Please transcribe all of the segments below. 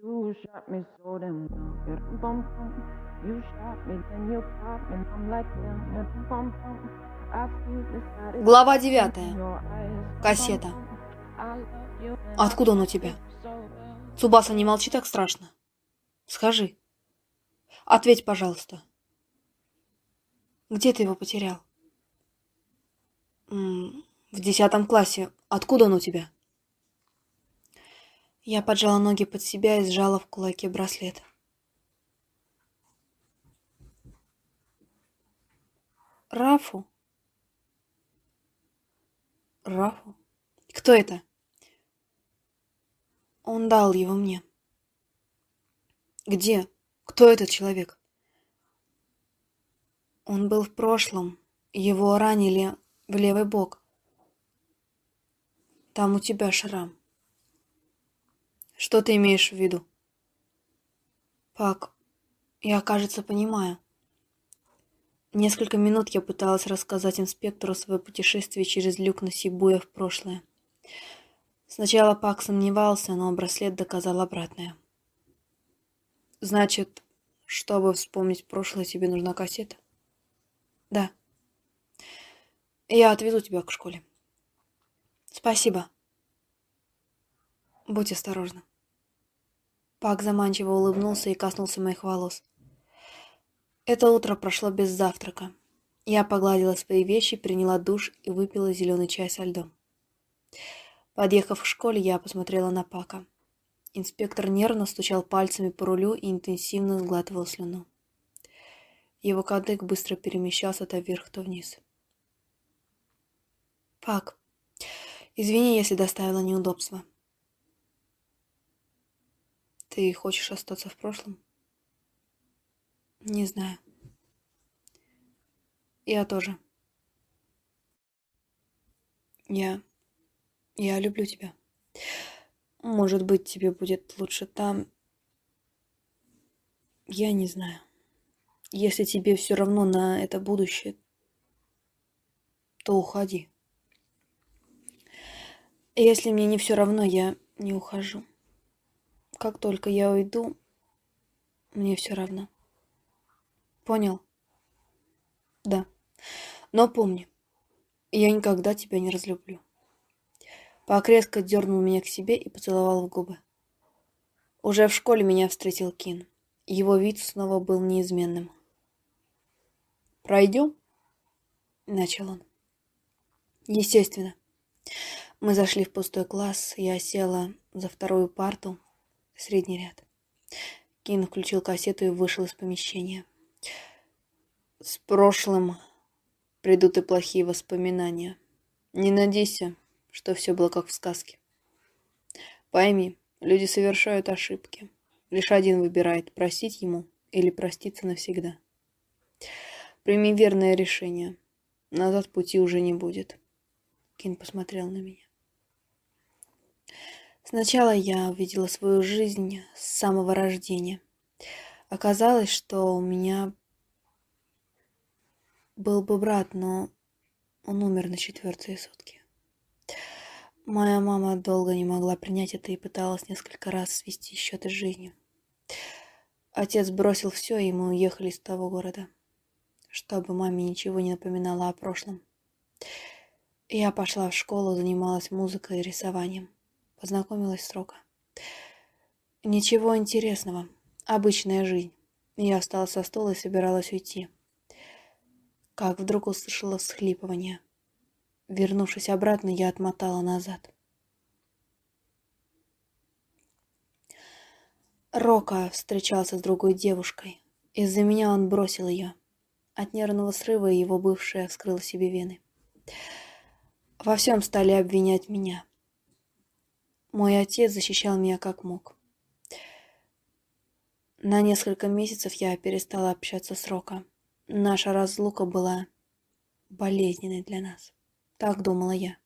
You shot me so damn well. Yeah, bum, bum. You shot me, then you popped me, and I'm like, damn, yeah, bum, bum. Is Глава in девятая. your eyes. Кассета. Откуда он у тебя? Цубаса, не молчи так страшно. Скажи. Ответь, пожалуйста. Где ты его потерял? В десятом классе. Откуда он у тебя? Я поджала ноги под себя и сжала в кулаке браслет. Рафу? Рафу? Кто это? Он дал его мне. Где? Кто этот человек? Он был в прошлом. Его ранили в левый бок. Там у тебя шрам. Что ты имеешь в виду? Пак, я, кажется, понимаю. Несколько минут я пыталась рассказать инспектору свое путешествие через люк на Сибуя в прошлое. Сначала Пак сомневался, но браслет доказал обратное. Значит, чтобы вспомнить прошлое, тебе нужна кассета? Да. Я отвезу тебя к школе. Спасибо. Будь осторожна. Пак заманчиво улыбнулся и коснулся моих волос. Это утро прошло без завтрака. Я погладила свои вещи, приняла душ и выпила зеленый чай со льдом. Подъехав к школе, я посмотрела на Пака. Инспектор нервно стучал пальцами по рулю и интенсивно сглатывал слюну. Его кадык быстро перемещался то вверх, то вниз. «Пак, извини, если доставила неудобства. Ты хочешь остаться в прошлом?» «Не знаю. Я тоже. Я... Я люблю тебя. Может быть, тебе будет лучше там. Я не знаю. Если тебе все равно на это будущее, то уходи. Если мне не все равно, я не ухожу. Как только я уйду, мне все равно. Понял? Да. Но помни, я никогда тебя не разлюблю. Пак резко дернул меня к себе и поцеловал в губы. Уже в школе меня встретил Кин. Его вид снова был неизменным. «Пройдем?» — начал он. Естественно. Мы зашли в пустой класс, я села за вторую парту, средний ряд. Кин включил кассету и вышел из помещения. С прошлым придут и плохие воспоминания. Не надейся, что все было как в сказке. Пойми, люди совершают ошибки. Лишь один выбирает, простить ему или проститься навсегда. Прими верное решение. Назад пути уже не будет. Кин посмотрел на меня. Сначала я увидела свою жизнь с самого рождения. Оказалось, что у меня был бы брат, но он умер на четвертые сутки. Моя мама долго не могла принять это и пыталась несколько раз свести счеты с жизнью. Отец бросил все, и мы уехали из того города, чтобы маме ничего не напоминало о прошлом. Я пошла в школу, занималась музыкой и рисованием. Познакомилась с Рока. Ничего интересного. Обычная жизнь. Я встала со стола и собиралась уйти. Как вдруг услышала всхлипывание. Вернувшись обратно, я отмотала назад. Рока встречался с другой девушкой. Из-за меня он бросил ее. От нервного срыва его бывшая вскрыла себе вены. Во всем стали обвинять меня. Мой отец защищал меня как мог. На несколько месяцев я перестала общаться с Рока. Наша разлука была болезненной для нас. Так думала я.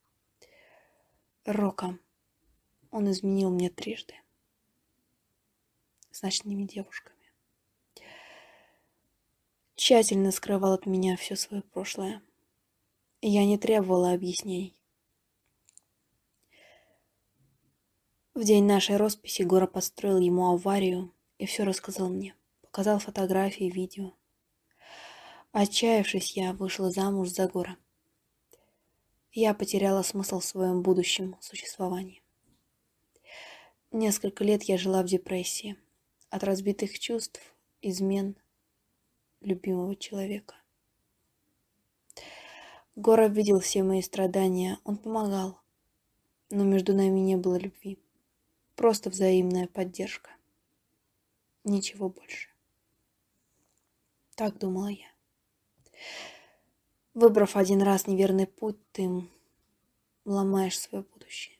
Рока. Он изменил мне трижды. С ночными девушками. Тщательно скрывал от меня все свое прошлое. Я не требовала объяснений. В день нашей росписи Гора подстроил ему аварию и все рассказал мне. Показал фотографии, видео. Отчаявшись, я вышла замуж за Гора. Я потеряла смысл в своем будущем существовании. Несколько лет я жила в депрессии от разбитых чувств, измен любимого человека. Гора видел все мои страдания, он помогал, но между нами не было любви. Просто взаимная поддержка. Ничего больше. Так думала я. Выбрав один раз неверный путь, ты ломаешь свое будущее.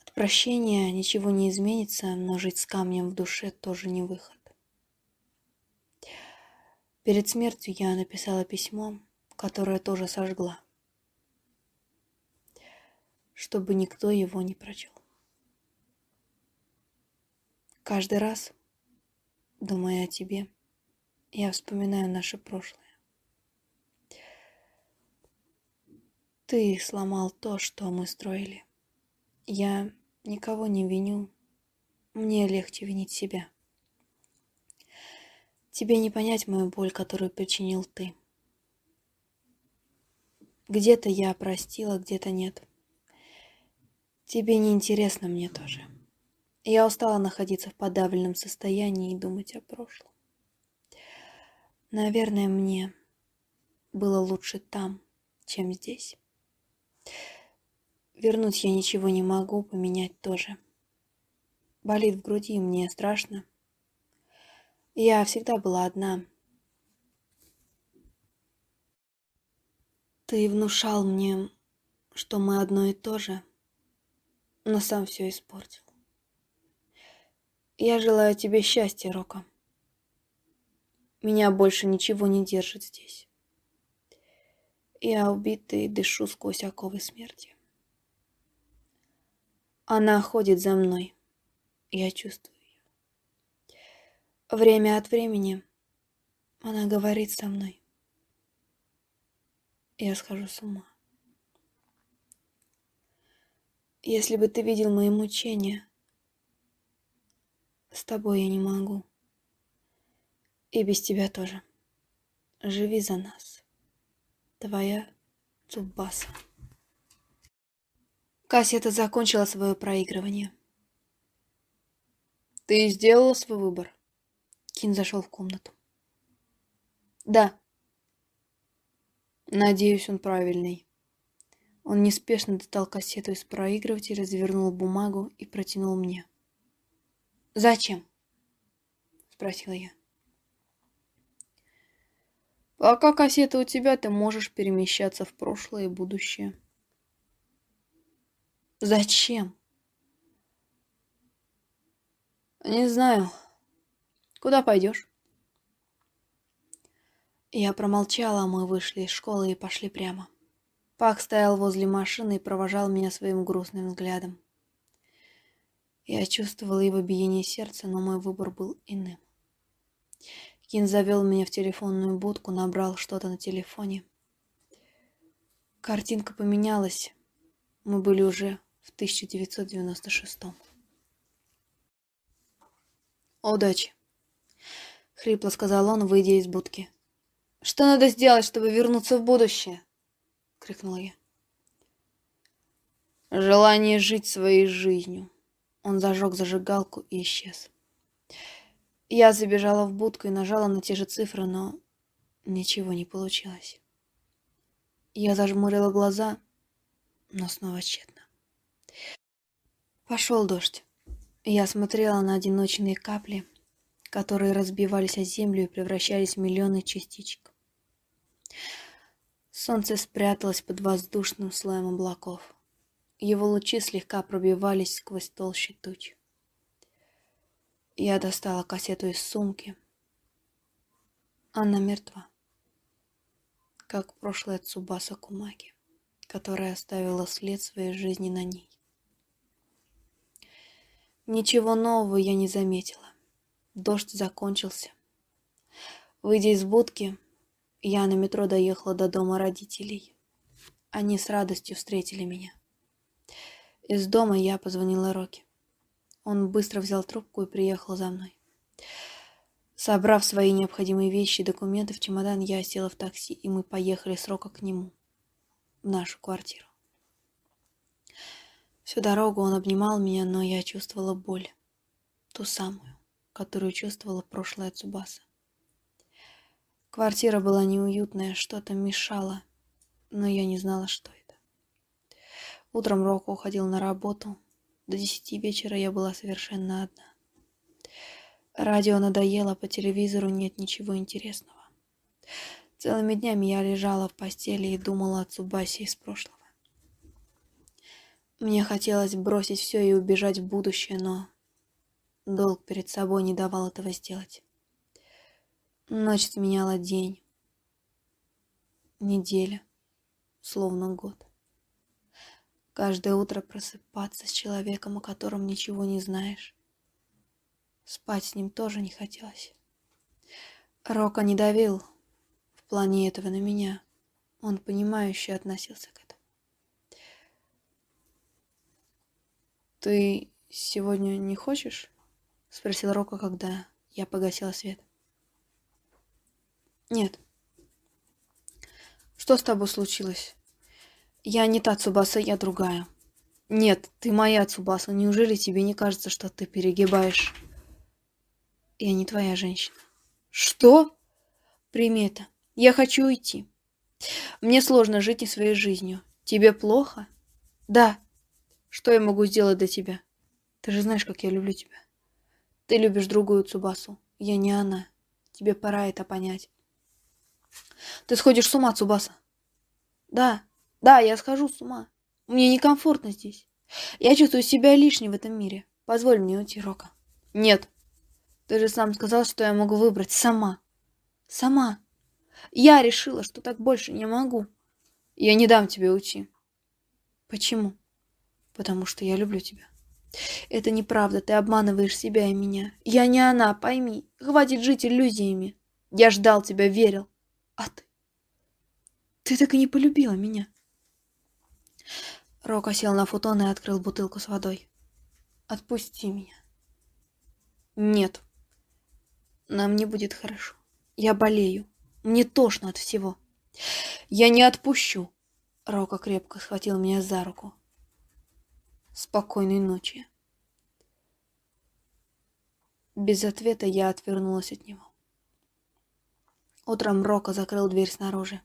От прощения ничего не изменится, но жить с камнем в душе тоже не выход. Перед смертью я написала письмо, которое тоже сожгла, чтобы никто его не прочел. Каждый раз, думая о тебе, я вспоминаю наше прошлое. Ты сломал то, что мы строили. Я никого не виню. Мне легче винить себя. Тебе не понять мою боль, которую причинил ты. Где-то я простила, где-то нет. Тебе не интересно, мне тоже. Я устала находиться в подавленном состоянии и думать о прошлом. Наверное, мне было лучше там, чем здесь. Вернуть я ничего не могу, поменять тоже. Болит в груди, мне страшно. Я всегда была одна. Ты внушал мне, что мы одно и то же, но сам все испортил. Я желаю тебе счастья, Рока. Меня больше ничего не держит здесь. Я убитый дышу сквозь оковы смерти. Она ходит за мной. Я чувствую ее. Время от времени она говорит со мной. Я схожу с ума. Если бы ты видел мои мучения, с тобой я не могу. И без тебя тоже. Живи за нас. Твоя Цубаса. Кассета закончила свое проигрывание. «Ты сделала свой выбор?» Кин зашел в комнату. «Да». «Надеюсь, он правильный». Он неспешно достал кассету из проигрывателя, развернул бумагу и протянул мне. «Зачем?» — спросила я. Пока кассета у тебя, ты можешь перемещаться в прошлое и будущее. Зачем? Не знаю. Куда пойдешь? Я промолчала, мы вышли из школы и пошли прямо. Пак стоял возле машины и провожал меня своим грустным взглядом. Я чувствовала его биение сердца, но мой выбор был иным. Кин завел меня в телефонную будку, набрал что-то на телефоне. Картинка поменялась. Мы были уже в 1996 «Удачи!» — хрипло сказал он, выйдя из будки. «Что надо сделать, чтобы вернуться в будущее?» — крикнула я. «Желание жить своей жизнью». Он зажег зажигалку и исчез. Я забежала в будку и нажала на те же цифры, но ничего не получилось. Я зажмурила глаза, но снова тщетно. Пошел дождь. Я смотрела на одиночные капли, которые разбивались о землю и превращались в миллионы частичек. Солнце спряталось под воздушным слоем облаков. Его лучи слегка пробивались сквозь толщи туч. Я достала кассету из сумки. Она мертва. Как прошлая Цубаса Кумаки, которая оставила след своей жизни на ней. Ничего нового я не заметила. Дождь закончился. Выйдя из будки, я на метро доехала до дома родителей. Они с радостью встретили меня. Из дома я позвонила Роке. Он быстро взял трубку и приехал за мной. Собрав свои необходимые вещи и документы в чемодан, я села в такси, и мы поехали с Рока к нему, в нашу квартиру. Всю дорогу он обнимал меня, но я чувствовала боль. Ту самую, которую чувствовала прошлая Цубаса. Квартира была неуютная, что-то мешало, но я не знала, что. Утром Рока уходил на работу. До десяти вечера я была совершенно одна. Радио надоело, по телевизору нет ничего интересного. Целыми днями я лежала в постели и думала о Цубасе из прошлого. Мне хотелось бросить все и убежать в будущее, но долг перед собой не давал этого сделать. Ночь сменяла день, неделя, словно год. Каждое утро просыпаться с человеком, о котором ничего не знаешь. Спать с ним тоже не хотелось. Рока не давил в плане этого на меня. Он понимающе относился к этому. «Ты сегодня не хочешь?» — спросил Рока, когда я погасила свет. «Нет». «Что с тобой случилось?» Я не та Цубаса, я другая. Нет, ты моя Цубаса. Неужели тебе не кажется, что ты перегибаешь? Я не твоя женщина. Что? Прими это. Я хочу уйти. Мне сложно жить не своей жизнью. Тебе плохо? Да. Что я могу сделать для тебя? Ты же знаешь, как я люблю тебя. Ты любишь другую Цубасу. Я не она. Тебе пора это понять. Ты сходишь с ума, Цубаса. Да. Да, я схожу с ума. Мне некомфортно здесь. Я чувствую себя лишней в этом мире. Позволь мне уйти, Рока. Нет. Ты же сам сказал, что я могу выбрать сама. Сама. Я решила, что так больше не могу. Я не дам тебе уйти. Почему? Потому что я люблю тебя. Это неправда, ты обманываешь себя и меня. Я не она, пойми. Хватит жить иллюзиями. Я ждал тебя, верил. А ты? Ты так и не полюбила меня. Рока сел на футон и открыл бутылку с водой. «Отпусти меня». «Нет. Нам не будет хорошо. Я болею. Мне тошно от всего. Я не отпущу». Рока крепко схватил меня за руку. «Спокойной ночи». Без ответа я отвернулась от него. Утром Рока закрыл дверь снаружи.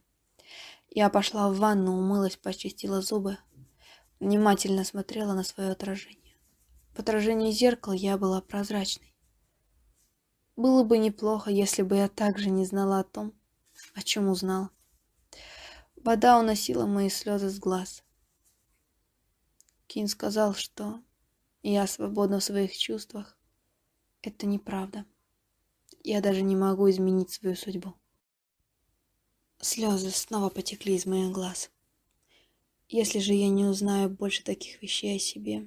Я пошла в ванну, умылась, почистила зубы, внимательно смотрела на свое отражение. В отражении зеркала я была прозрачной. Было бы неплохо, если бы я также не знала о том, о чем узнала. Вода уносила мои слезы с глаз. Кин сказал, что я свободна в своих чувствах. Это неправда. Я даже не могу изменить свою судьбу. Слезы снова потекли из моих глаз. Если же я не узнаю больше таких вещей о себе,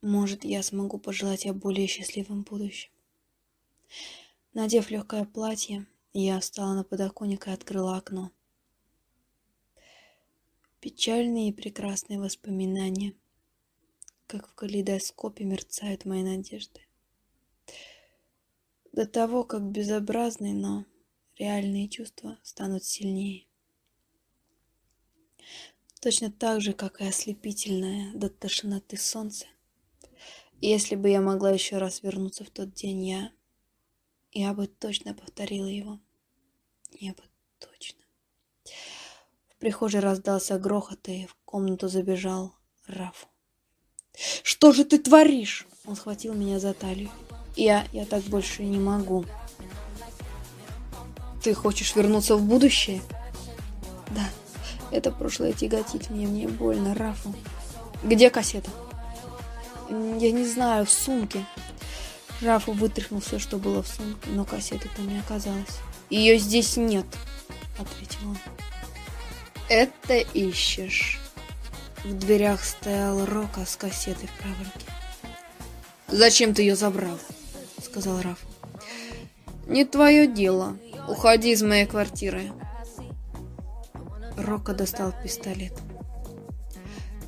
может, я смогу пожелать о более счастливом будущем. Надев легкое платье, я встала на подоконник и открыла окно. Печальные и прекрасные воспоминания, как в калейдоскопе мерцают мои надежды. До того, как безобразный, но реальные чувства станут сильнее. Точно так же, как и ослепительное до тошноты солнце. если бы я могла еще раз вернуться в тот день, я... Я бы точно повторила его. Я бы точно. В прихожей раздался грохот, и в комнату забежал Раф. «Что же ты творишь?» Он схватил меня за талию. «Я... я так больше не могу». Ты хочешь вернуться в будущее? Да. Это прошлое тяготит мне, мне больно, Рафу. Где кассета? Я не знаю, в сумке. Рафу вытряхнул все, что было в сумке, но кассеты там не оказалось. Ее здесь нет, ответил он. Это ищешь. В дверях стоял Рока с кассетой в правой руке. «Зачем ты ее забрал?» — сказал Раф. «Не твое дело», Уходи из моей квартиры. Рока достал пистолет.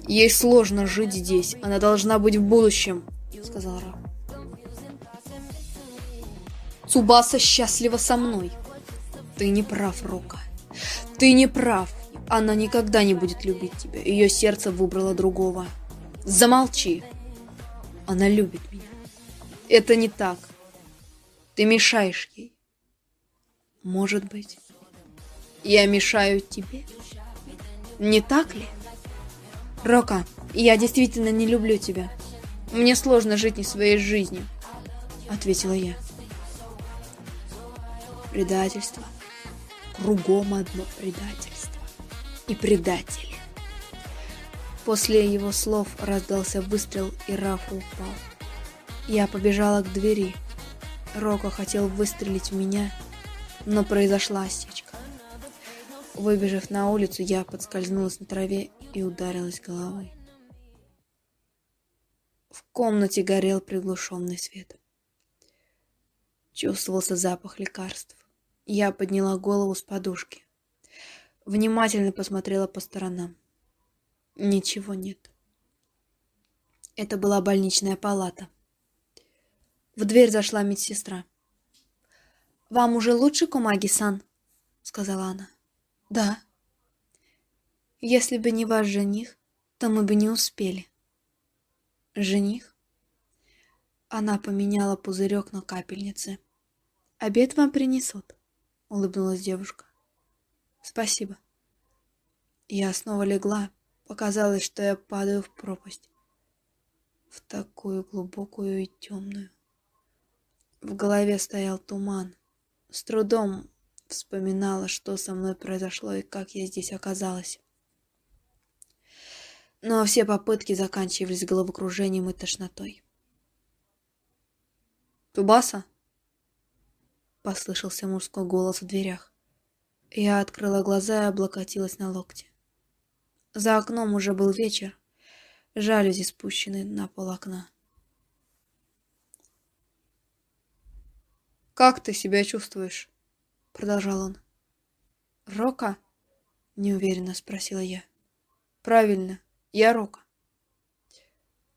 Ей сложно жить здесь, она должна быть в будущем, сказал Ра. Цубаса счастлива со мной. Ты не прав, Рока. Ты не прав. Она никогда не будет любить тебя. Ее сердце выбрало другого. Замолчи. Она любит меня. Это не так. Ты мешаешь ей. Может быть, я мешаю тебе? Не так ли? Рока, я действительно не люблю тебя. Мне сложно жить не своей жизнью, ответила я. Предательство. Кругом одно предательство. И предатели. После его слов раздался выстрел, и Рафа упал. Я побежала к двери. Рока хотел выстрелить в меня, но произошла осечка. Выбежав на улицу, я подскользнулась на траве и ударилась головой. В комнате горел приглушенный свет. Чувствовался запах лекарств. Я подняла голову с подушки. Внимательно посмотрела по сторонам. Ничего нет. Это была больничная палата. В дверь зашла медсестра. «Вам уже лучше, Кумаги-сан?» — сказала она. «Да». «Если бы не ваш жених, то мы бы не успели». «Жених?» Она поменяла пузырек на капельнице. «Обед вам принесут», — улыбнулась девушка. «Спасибо». Я снова легла. Показалось, что я падаю в пропасть. В такую глубокую и темную. В голове стоял туман. С трудом вспоминала, что со мной произошло и как я здесь оказалась. Но все попытки заканчивались головокружением и тошнотой. «Тубаса?» — послышался мужской голос в дверях. Я открыла глаза и облокотилась на локти. За окном уже был вечер, жалюзи спущены на пол окна. «Как ты себя чувствуешь?» — продолжал он. «Рока?» — неуверенно спросила я. «Правильно, я Рока.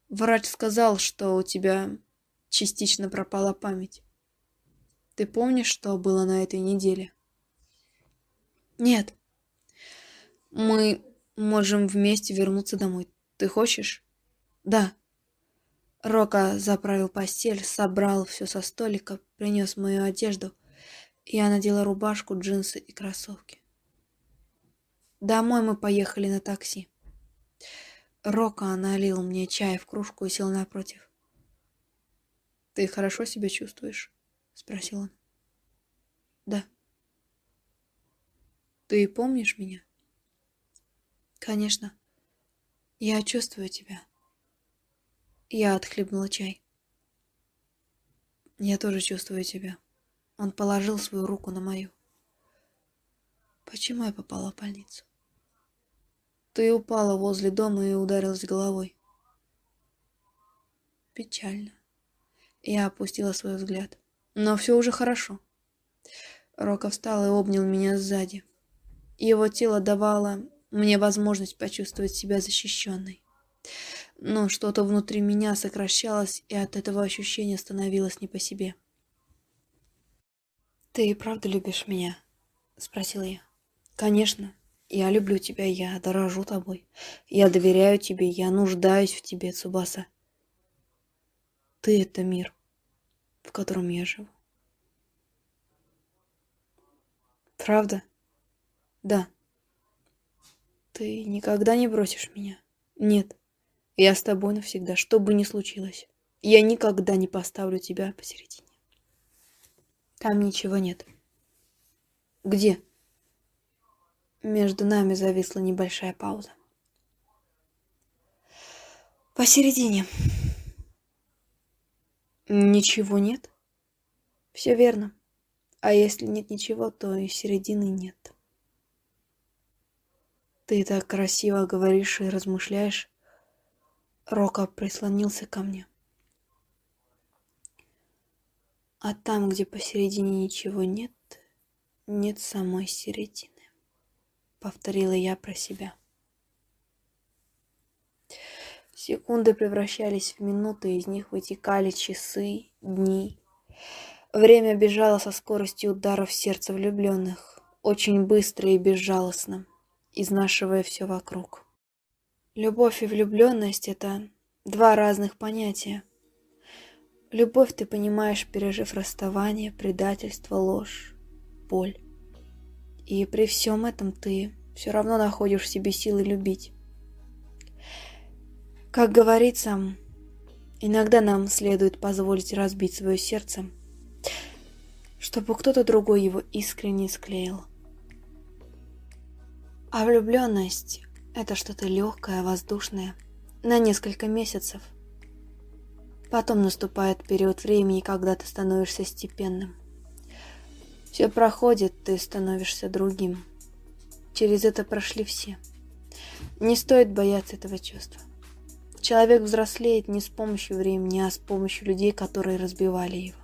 Врач сказал, что у тебя частично пропала память. Ты помнишь, что было на этой неделе?» «Нет. Мы можем вместе вернуться домой. Ты хочешь?» «Да». Рока заправил постель, собрал все со столика, принес мою одежду. Я надела рубашку, джинсы и кроссовки. Домой мы поехали на такси. Рока налил мне чай в кружку и сел напротив. «Ты хорошо себя чувствуешь?» — спросил он. «Да». «Ты помнишь меня?» «Конечно. Я чувствую тебя». Я отхлебнула чай. Я тоже чувствую тебя. Он положил свою руку на мою. Почему я попала в больницу? Ты упала возле дома и ударилась головой. Печально. Я опустила свой взгляд. Но все уже хорошо. Рока встал и обнял меня сзади. Его тело давало мне возможность почувствовать себя защищенной но что-то внутри меня сокращалось, и от этого ощущения становилось не по себе. «Ты и правда любишь меня?» — спросила я. «Конечно. Я люблю тебя, я дорожу тобой. Я доверяю тебе, я нуждаюсь в тебе, Цубаса. Ты — это мир, в котором я живу». «Правда?» «Да». «Ты никогда не бросишь меня?» «Нет». Я с тобой навсегда, что бы ни случилось. Я никогда не поставлю тебя посередине. Там ничего нет. Где? Между нами зависла небольшая пауза. Посередине. Ничего нет? Все верно. А если нет ничего, то и середины нет. Ты так красиво говоришь и размышляешь. Рока прислонился ко мне. А там, где посередине ничего нет, нет самой середины. Повторила я про себя. Секунды превращались в минуты, из них вытекали часы, дни. Время бежало со скоростью ударов сердца влюбленных, очень быстро и безжалостно, изнашивая все вокруг. Любовь и влюбленность — это два разных понятия. Любовь ты понимаешь, пережив расставание, предательство, ложь, боль. И при всем этом ты все равно находишь в себе силы любить. Как говорится, иногда нам следует позволить разбить свое сердце, чтобы кто-то другой его искренне склеил. А влюбленность — это что-то легкое, воздушное, на несколько месяцев. Потом наступает период времени, когда ты становишься степенным. Все проходит, ты становишься другим. Через это прошли все. Не стоит бояться этого чувства. Человек взрослеет не с помощью времени, а с помощью людей, которые разбивали его.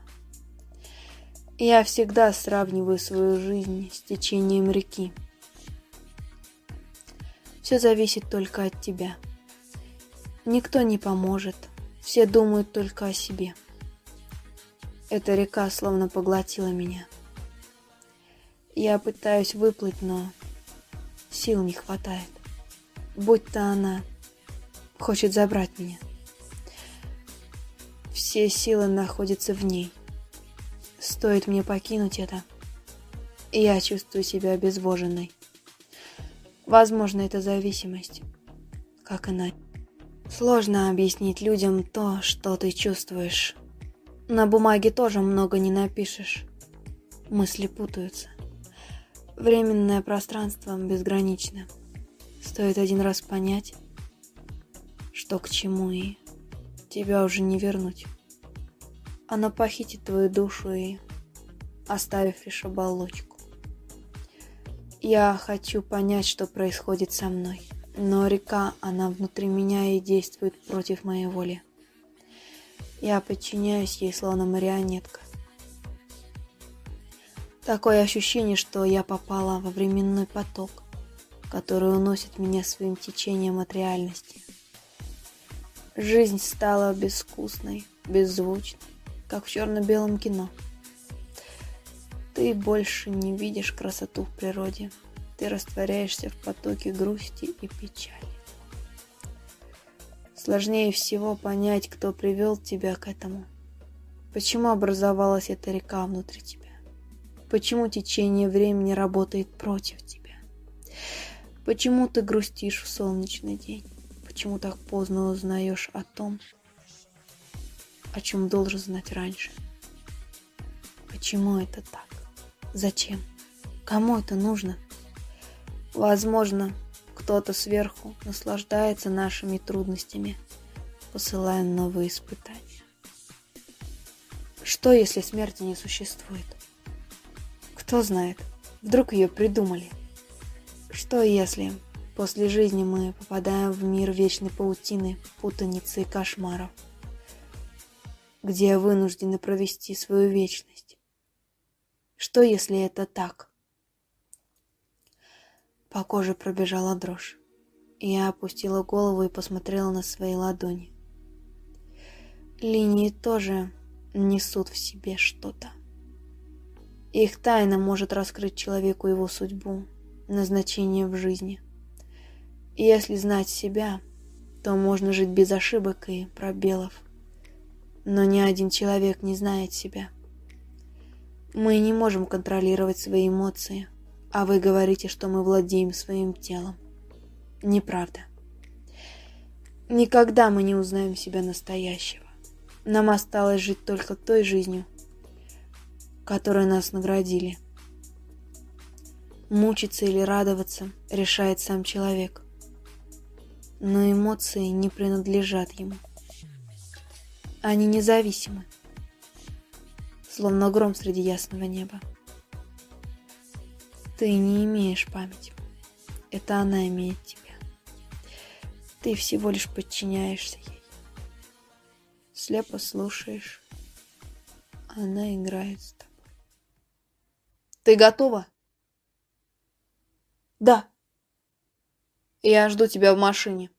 Я всегда сравниваю свою жизнь с течением реки. Все зависит только от тебя. Никто не поможет, все думают только о себе. Эта река словно поглотила меня. Я пытаюсь выплыть, но сил не хватает. Будь-то она хочет забрать меня. Все силы находятся в ней. Стоит мне покинуть это, я чувствую себя обезвоженной. Возможно, это зависимость, как иначе. Сложно объяснить людям то, что ты чувствуешь. На бумаге тоже много не напишешь. Мысли путаются. Временное пространство безгранично. Стоит один раз понять, что к чему, и тебя уже не вернуть. Оно похитит твою душу и оставив лишь оболочку. Я хочу понять, что происходит со мной, но река, она внутри меня и действует против моей воли. Я подчиняюсь ей, словно марионетка. Такое ощущение, что я попала во временной поток, который уносит меня своим течением от реальности. Жизнь стала безвкусной, беззвучной, как в черно-белом кино. Ты больше не видишь красоту в природе, ты растворяешься в потоке грусти и печали. Сложнее всего понять, кто привел тебя к этому. Почему образовалась эта река внутри тебя? Почему течение времени работает против тебя? Почему ты грустишь в солнечный день? Почему так поздно узнаешь о том, о чем должен знать раньше? Почему это так? Зачем? Кому это нужно? Возможно, кто-то сверху наслаждается нашими трудностями, посылая новые испытания. Что, если смерти не существует? Кто знает, вдруг ее придумали. Что если после жизни мы попадаем в мир вечной паутины, путаницы и кошмаров, где вынуждены провести свою вечность? Что если это так? По коже пробежала дрожь. Я опустила голову и посмотрела на свои ладони. Линии тоже несут в себе что-то. Их тайна может раскрыть человеку его судьбу, назначение в жизни. Если знать себя, то можно жить без ошибок и пробелов. Но ни один человек не знает себя. Мы не можем контролировать свои эмоции, а вы говорите, что мы владеем своим телом. Неправда. Никогда мы не узнаем себя настоящего. Нам осталось жить только той жизнью, которой нас наградили. Мучиться или радоваться решает сам человек. Но эмоции не принадлежат ему. Они независимы, словно гром среди ясного неба. Ты не имеешь памяти. Это она имеет тебя. Ты всего лишь подчиняешься ей. Слепо слушаешь. Она играет с тобой. Ты готова? Да. Я жду тебя в машине.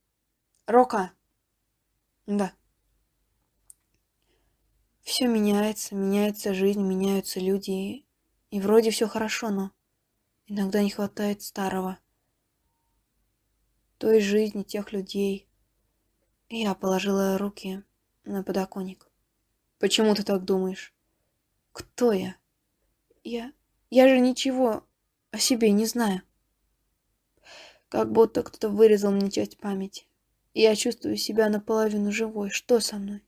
Рока, Да. Все меняется, меняется жизнь, меняются люди. И вроде все хорошо, но иногда не хватает старого. Той жизни, тех людей. Я положила руки на подоконник. Почему ты так думаешь? Кто я? Я... Я же ничего о себе не знаю. Как будто кто-то вырезал мне часть памяти. Я чувствую себя наполовину живой. Что со мной?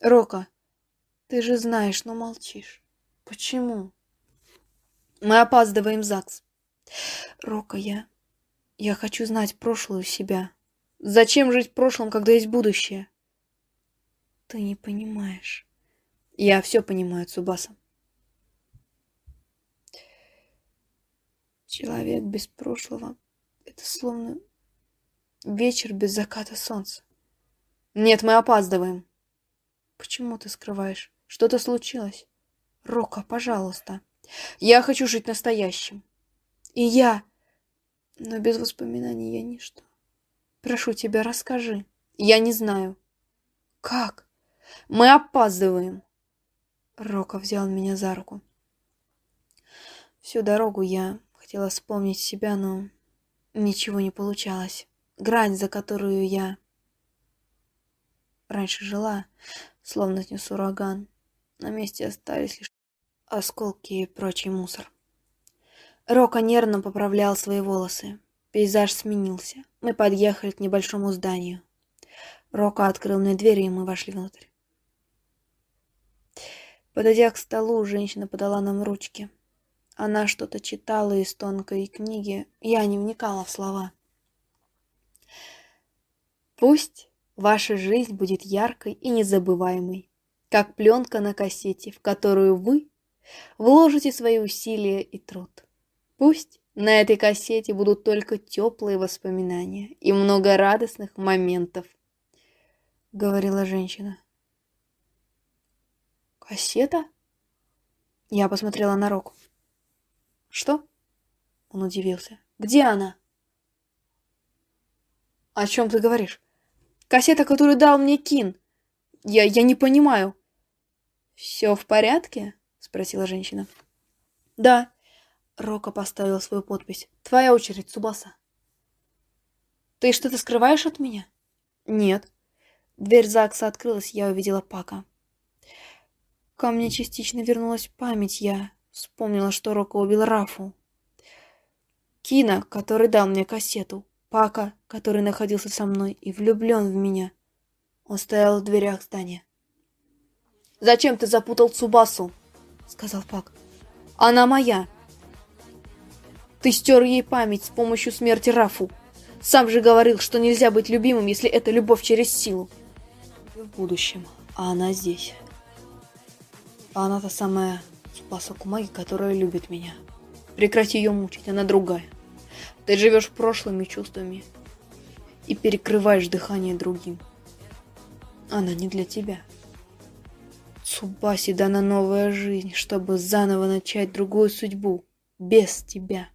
Рока, ты же знаешь, но молчишь. Почему? Мы опаздываем в ЗАГС. Рока, я... Я хочу знать прошлую себя. Зачем жить в прошлом, когда есть будущее? Ты не понимаешь. Я все понимаю, Цубаса. Человек без прошлого — это словно вечер без заката солнца. Нет, мы опаздываем. Почему ты скрываешь? Что-то случилось? Рока, пожалуйста. Я хочу жить настоящим. И я... Но без воспоминаний я ничто. Прошу тебя, расскажи. Я не знаю. Как? Мы опаздываем. Рока взял меня за руку. Всю дорогу я хотела вспомнить себя, но ничего не получалось. Грань, за которую я раньше жила, словно снес ураган. На месте остались лишь осколки и прочий мусор. Рока нервно поправлял свои волосы. Пейзаж сменился. Мы подъехали к небольшому зданию. Рока открыл мне дверь, и мы вошли внутрь. Подойдя к столу, женщина подала нам ручки. Она что-то читала из тонкой книги. Я не вникала в слова. Пусть ваша жизнь будет яркой и незабываемой, как пленка на кассете, в которую вы вложите свои усилия и труд. Пусть на этой кассете будут только теплые воспоминания и много радостных моментов, — говорила женщина. «Кассета?» Я посмотрела на Року. «Что?» Он удивился. «Где она?» «О чем ты говоришь?» «Кассета, которую дал мне Кин. Я, я не понимаю». «Все в порядке?» Спросила женщина. «Да». Рока поставил свою подпись. «Твоя очередь, Субаса». «Ты что-то скрываешь от меня?» «Нет». Дверь ЗАГСа открылась, я увидела Пака. Ко мне частично вернулась память, я вспомнила, что Рока убил Рафу. Кина, который дал мне кассету. Пака, который находился со мной и влюблен в меня. Он стоял в дверях здания. «Зачем ты запутал Цубасу?» — сказал Пак. «Она моя!» «Ты стер ей память с помощью смерти Рафу. Сам же говорил, что нельзя быть любимым, если это любовь через силу. в будущем, а она здесь. А она та самая Цубаса Кумаги, которая любит меня. Прекрати ее мучить, она другая. Ты живешь прошлыми чувствами и перекрываешь дыхание другим. Она не для тебя. Цубаси дана новая жизнь, чтобы заново начать другую судьбу, без тебя.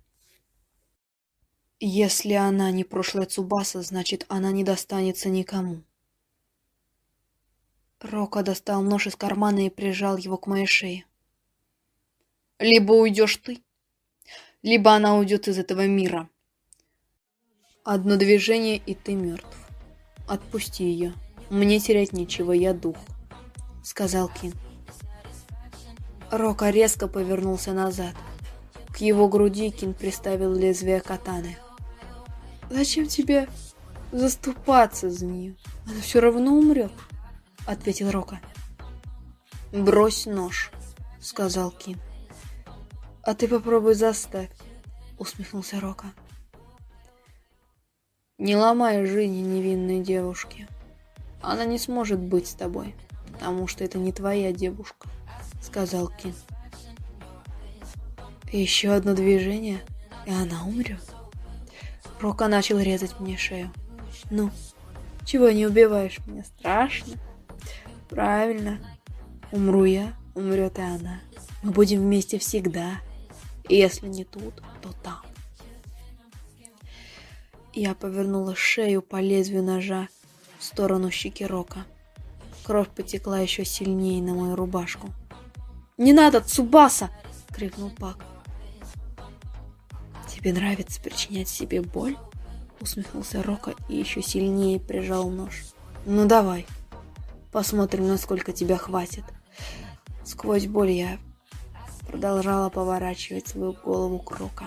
Если она не прошлая Цубаса, значит, она не достанется никому. Рока достал нож из кармана и прижал его к моей шее. Либо уйдешь ты, либо она уйдет из этого мира. Одно движение, и ты мертв. Отпусти ее. Мне терять нечего, я дух, сказал Кин. Рока резко повернулся назад. К его груди Кин приставил лезвие катаны. «Зачем тебе заступаться за нее? Она все равно умрет», — ответил Рока. «Брось нож», — сказал Кин. «А ты попробуй заставь», — усмехнулся Рока. Не ломай жизни невинной девушки. Она не сможет быть с тобой, потому что это не твоя девушка, сказал Кин. Еще одно движение, и она умрет. Рока начал резать мне шею. Ну, чего не убиваешь меня? Страшно? Правильно. Умру я, умрет и она. Мы будем вместе всегда. И если не тут, то там. Я повернула шею по лезвию ножа, в сторону щеки Рока. Кровь потекла еще сильнее на мою рубашку. «Не надо, Цубаса!» — крикнул Пак. «Тебе нравится причинять себе боль?» — усмехнулся Рока и еще сильнее прижал нож. «Ну давай, посмотрим, насколько тебя хватит». Сквозь боль я продолжала поворачивать свою голову к Рока.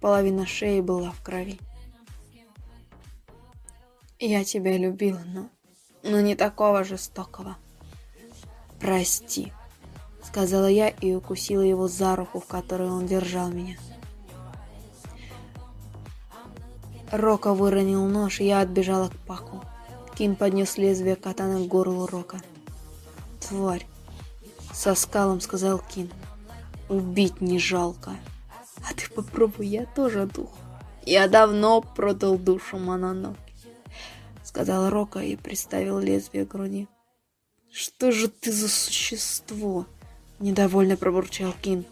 Половина шеи была в крови. Я тебя любила, но но не такого жестокого. «Прости», — сказала я и укусила его за руку, в которой он держал меня. Рока выронил нож, и я отбежала к Паку. Кин поднес лезвие катана к горлу Рока. «Тварь!» — со скалом сказал Кин. «Убить не жалко. А ты попробуй, я тоже дух. Я давно продал душу Манано сказал Рока и приставил лезвие к груди. «Что же ты за существо?» — недовольно пробурчал Кин.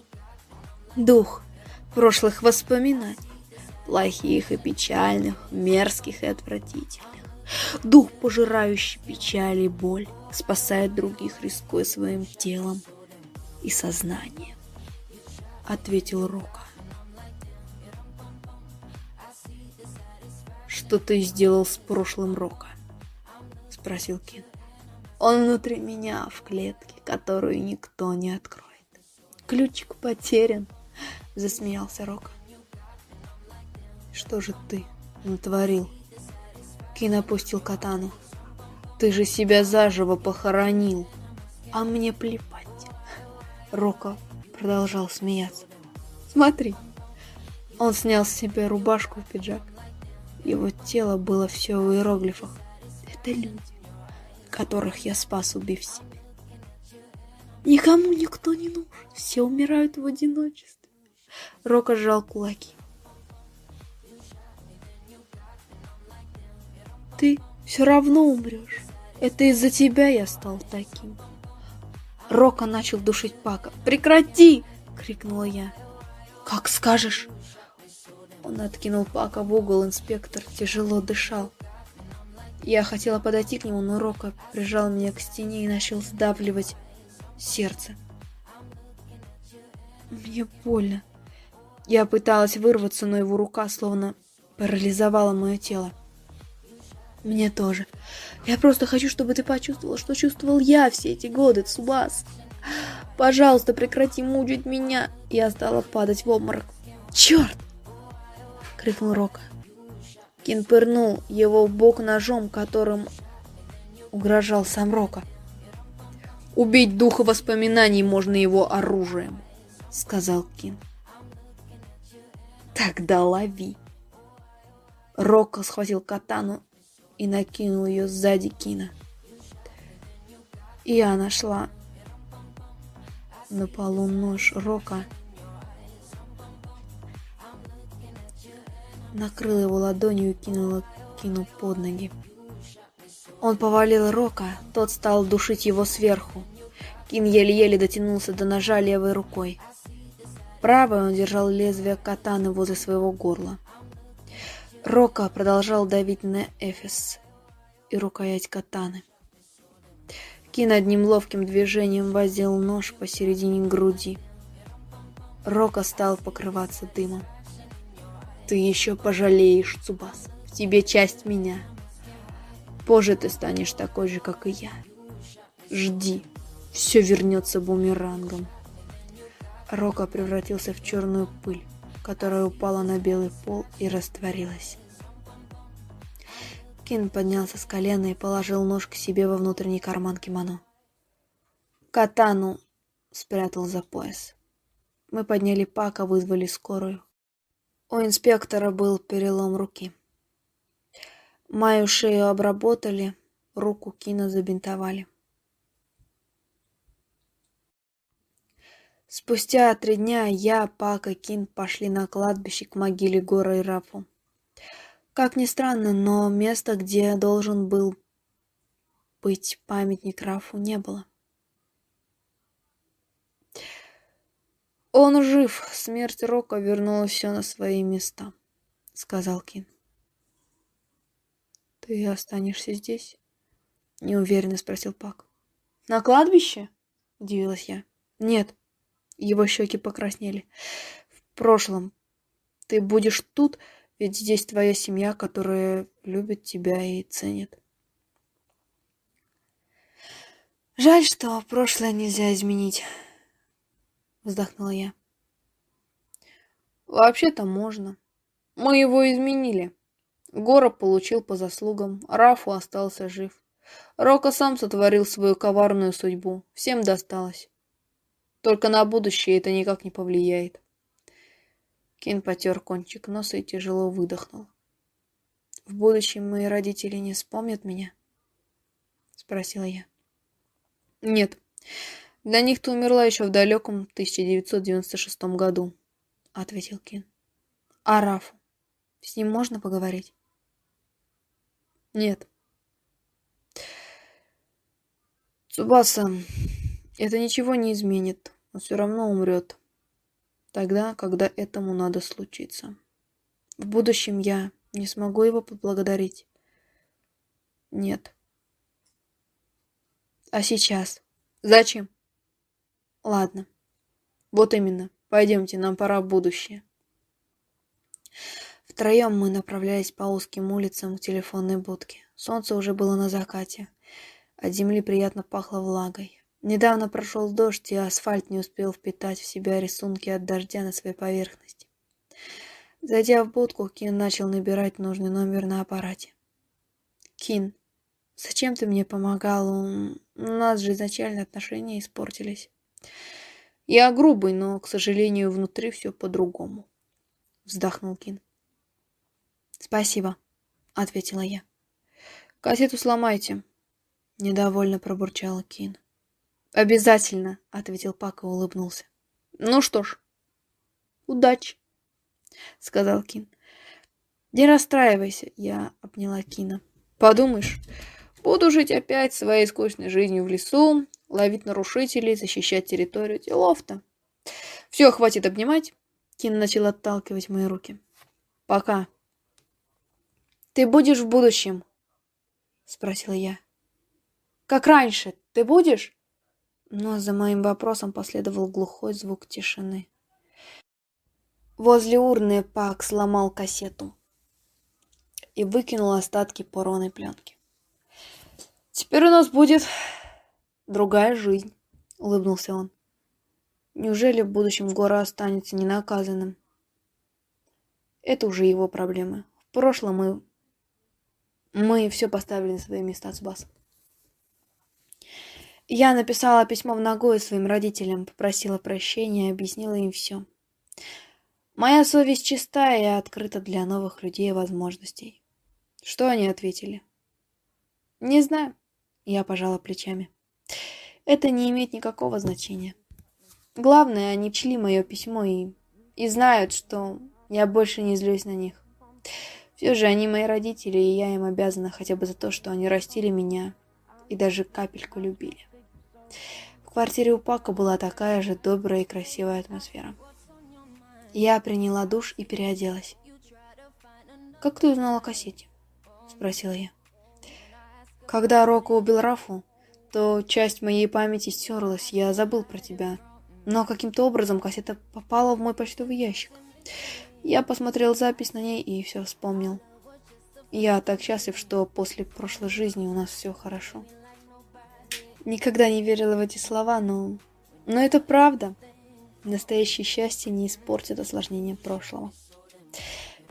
«Дух прошлых воспоминаний, плохих и печальных, мерзких и отвратительных. Дух, пожирающий печаль и боль, спасает других, рискуя своим телом и сознанием», — ответил Рока. Что ты сделал с прошлым Рока?» — спросил Кин. «Он внутри меня, в клетке, которую никто не откроет. Ключик потерян», — засмеялся Рока. «Что же ты натворил?» Кин опустил катану. «Ты же себя заживо похоронил, а мне плевать». Рока продолжал смеяться. «Смотри». Он снял с себя рубашку и пиджак. Его тело было все в иероглифах. Это люди, которых я спас, убив себя. Никому никто не нужен. Все умирают в одиночестве. Рока сжал кулаки. Ты все равно умрешь. Это из-за тебя я стал таким. Рока начал душить Пака. «Прекрати!» — крикнула я. «Как скажешь!» Он откинул Пака в угол, инспектор тяжело дышал. Я хотела подойти к нему, но Рока прижал меня к стене и начал сдавливать сердце. Мне больно. Я пыталась вырваться, но его рука словно парализовала мое тело. Мне тоже. Я просто хочу, чтобы ты почувствовала, что чувствовал я все эти годы, Цубас. Пожалуйста, прекрати мучить меня. Я стала падать в обморок. Черт! Крикнул Рока. Кин пырнул его в бок ножом, которым угрожал сам Рока. «Убить духа воспоминаний можно его оружием», — сказал Кин. «Тогда лови». Рока схватил катану и накинул ее сзади Кина. Я нашла на полу нож Рока накрыла его ладонью и кинула Кину под ноги. Он повалил Рока, тот стал душить его сверху. Кин еле-еле дотянулся до ножа левой рукой. Правой он держал лезвие катаны возле своего горла. Рока продолжал давить на Эфес и рукоять катаны. Кин одним ловким движением воздел нож посередине груди. Рока стал покрываться дымом. Ты еще пожалеешь, Цубас. В тебе часть меня. Позже ты станешь такой же, как и я. Жди. Все вернется бумерангом. Рока превратился в черную пыль, которая упала на белый пол и растворилась. Кин поднялся с колена и положил нож к себе во внутренний карман кимоно. Катану спрятал за пояс. Мы подняли Пака, вызвали скорую. У инспектора был перелом руки. Мою шею обработали, руку Кина забинтовали. Спустя три дня я, Пак и Кин пошли на кладбище к могиле Гора и Рафу. Как ни странно, но места, где должен был быть памятник Рафу, не было. Он жив. Смерть Рока вернула все на свои места, сказал Кин. Ты останешься здесь? Неуверенно спросил Пак. На кладбище? Удивилась я. Нет. Его щеки покраснели. В прошлом. Ты будешь тут, ведь здесь твоя семья, которая любит тебя и ценит. Жаль, что прошлое нельзя изменить, вздохнула я. Вообще-то можно. Мы его изменили. Гора получил по заслугам, Рафу остался жив. Рока сам сотворил свою коварную судьбу. Всем досталось. Только на будущее это никак не повлияет. Кин потер кончик носа и тяжело выдохнул. «В будущем мои родители не вспомнят меня?» — спросила я. «Нет. Для них ты умерла еще в далеком 1996 году», — ответил Кин. «А Рафу? С ним можно поговорить?» «Нет». «Цубаса, это ничего не изменит. Он все равно умрет. Тогда, когда этому надо случиться. В будущем я не смогу его поблагодарить. Нет. А сейчас? Зачем? Ладно. Вот именно. Пойдемте, нам пора в будущее. Втроем мы направлялись по узким улицам к телефонной будке. Солнце уже было на закате. От земли приятно пахло влагой. Недавно прошел дождь, и асфальт не успел впитать в себя рисунки от дождя на своей поверхности. Зайдя в будку, Кин начал набирать нужный номер на аппарате. «Кин, зачем ты мне помогал? У нас же изначально отношения испортились». «Я грубый, но, к сожалению, внутри все по-другому», — вздохнул Кин. «Спасибо», — ответила я. «Кассету сломайте», — недовольно пробурчала Кин. «Обязательно», — ответил Пак и улыбнулся. «Ну что ж, удачи», — сказал Кин. «Не расстраивайся», — я обняла Кина. «Подумаешь, буду жить опять своей скучной жизнью в лесу, ловить нарушителей, защищать территорию. Делов-то. Все, хватит обнимать». Кин начал отталкивать мои руки. «Пока». «Ты будешь в будущем?» — спросила я. «Как раньше, ты будешь?» Но за моим вопросом последовал глухой звук тишины. Возле урны Пак сломал кассету и выкинул остатки порванной пленки. «Теперь у нас будет другая жизнь», — улыбнулся он. «Неужели в будущем Гора останется ненаказанным?» Это уже его проблемы. В прошлом мы... Мы все поставили на свои места с Басом. Я написала письмо в ногой своим родителям, попросила прощения, объяснила им все. Моя совесть чистая и открыта для новых людей и возможностей. Что они ответили? Не знаю. Я пожала плечами. Это не имеет никакого значения. Главное, они чли мое письмо и, и знают, что я больше не злюсь на них. Все же они мои родители, и я им обязана хотя бы за то, что они растили меня и даже капельку любили. В квартире у Пака была такая же добрая и красивая атмосфера. Я приняла душ и переоделась. «Как ты узнала о кассете?» – спросила я. «Когда Рока убил Рафу, то часть моей памяти стерлась, я забыл про тебя. Но каким-то образом кассета попала в мой почтовый ящик. Я посмотрел запись на ней и все вспомнил. Я так счастлив, что после прошлой жизни у нас все хорошо». Никогда не верила в эти слова, но... Но это правда. Настоящее счастье не испортит осложнение прошлого.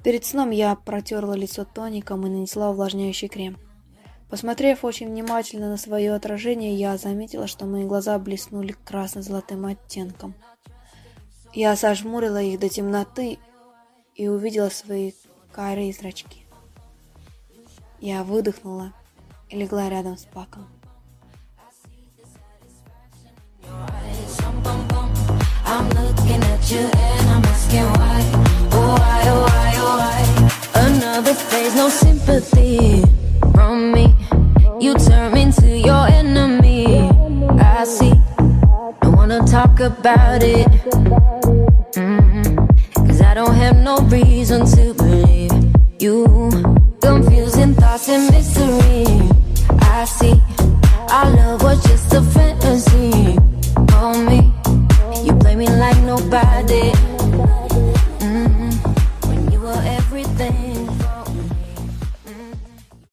Перед сном я протерла лицо тоником и нанесла увлажняющий крем. Посмотрев очень внимательно на свое отражение, я заметила, что мои глаза блеснули красно-золотым оттенком. Я сожмурила их до темноты и увидела свои карие зрачки. Я выдохнула и легла рядом с Паком. Another phase, no sympathy from me. You turn into your enemy. I see. Don't wanna talk about it. Mm-hmm. Cause I don't have no reason to believe you. Confusing thoughts and mystery. I see. Our love was just a fantasy. Homie, you play me like nobody.